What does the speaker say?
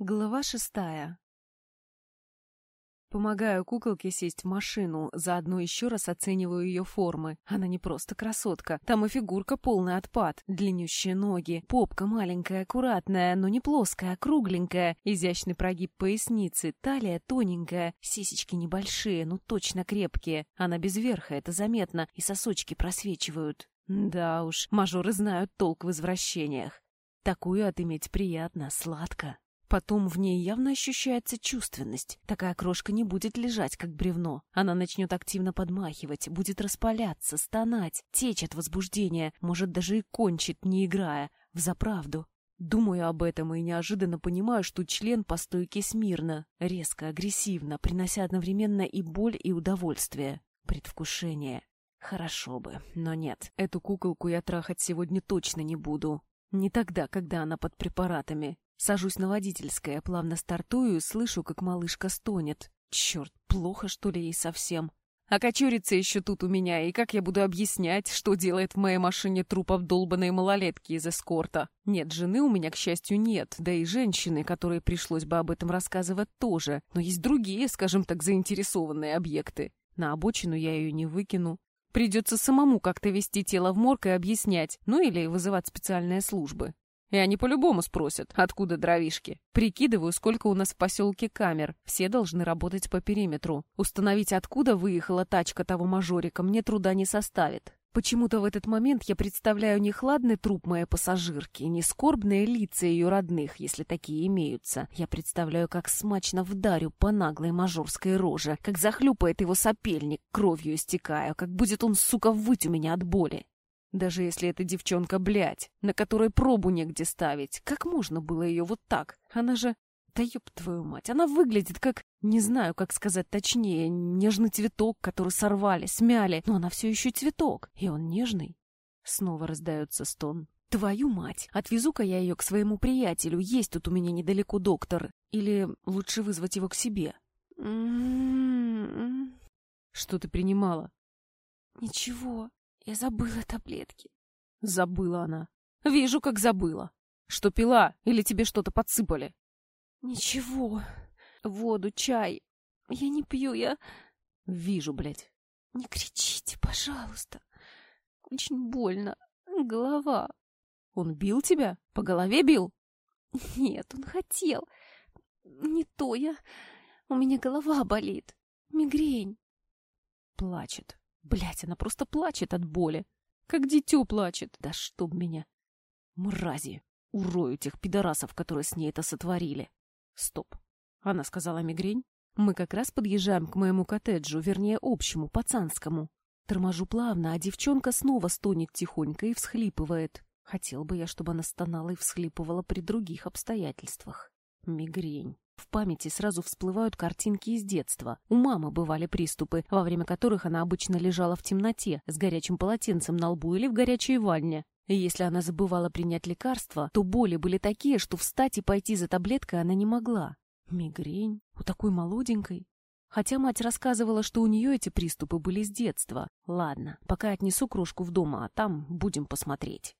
Глава шестая. Помогаю куколке сесть в машину, заодно еще раз оцениваю ее формы. Она не просто красотка, там и фигурка полный отпад, длиннющие ноги, попка маленькая, аккуратная, но не плоская, а кругленькая, изящный прогиб поясницы, талия тоненькая, сисечки небольшие, но точно крепкие. Она без верха, это заметно, и сосочки просвечивают. Да уж, мажоры знают толк в извращениях. Такую отыметь приятно, сладко. Потом в ней явно ощущается чувственность. Такая крошка не будет лежать, как бревно. Она начнет активно подмахивать, будет распаляться, стонать, течь от возбуждения, может даже и кончит, не играя, в заправду. Думаю об этом и неожиданно понимаю, что член по стойке смирно, резко, агрессивно, принося одновременно и боль, и удовольствие. Предвкушение. Хорошо бы, но нет. Эту куколку я трахать сегодня точно не буду. Не тогда, когда она под препаратами. Сажусь на водительское, плавно стартую слышу, как малышка стонет. Черт, плохо, что ли, ей совсем? А кочурится еще тут у меня, и как я буду объяснять, что делает в моей машине труп обдолбанной малолетки из эскорта? Нет, жены у меня, к счастью, нет, да и женщины, которые пришлось бы об этом рассказывать тоже. Но есть другие, скажем так, заинтересованные объекты. На обочину я ее не выкину. Придется самому как-то вести тело в морг и объяснять, ну или вызывать специальные службы. И они по-любому спросят, откуда дровишки. Прикидываю, сколько у нас в поселке камер. Все должны работать по периметру. Установить, откуда выехала тачка того мажорика, мне труда не составит. Почему-то в этот момент я представляю не хладный труп моей пассажирки, не скорбные лица ее родных, если такие имеются. Я представляю, как смачно вдарю по наглой мажорской роже, как захлюпает его сопельник, кровью истекая, как будет он, сука, выть у меня от боли. Даже если эта девчонка, блядь, на которой пробу негде ставить, как можно было ее вот так? Она же... Да ёб твою мать, она выглядит как... Не знаю, как сказать точнее, нежный цветок, который сорвали, смяли, но она все еще цветок, и он нежный. Снова раздается стон. Твою мать, отвезу-ка я ее к своему приятелю, есть тут у меня недалеко доктор. Или лучше вызвать его к себе. Что ты принимала? Ничего, я забыла таблетки. Забыла она. Вижу, как забыла. Что пила? Или тебе что-то подсыпали? Ничего. Воду, чай. Я не пью, я... Вижу, блядь. Не кричите, пожалуйста. Очень больно. Голова. Он бил тебя? По голове бил? Нет, он хотел. Не то я... У меня голова болит. Мигрень. Плачет. Блять, она просто плачет от боли. Как дитё плачет. Да чтоб меня. Мрази. Урою тех пидорасов, которые с ней это сотворили. Стоп. Она сказала мигрень? Мы как раз подъезжаем к моему коттеджу, вернее, общему, пацанскому. Торможу плавно, а девчонка снова стонет тихонько и всхлипывает. Хотел бы я, чтобы она стонала и всхлипывала при других обстоятельствах. Мигрень. В памяти сразу всплывают картинки из детства. У мамы бывали приступы, во время которых она обычно лежала в темноте, с горячим полотенцем на лбу или в горячей ванне. И если она забывала принять лекарство, то боли были такие, что встать и пойти за таблеткой она не могла. Мигрень? У такой молоденькой? Хотя мать рассказывала, что у нее эти приступы были с детства. Ладно, пока отнесу кружку в дом, а там будем посмотреть.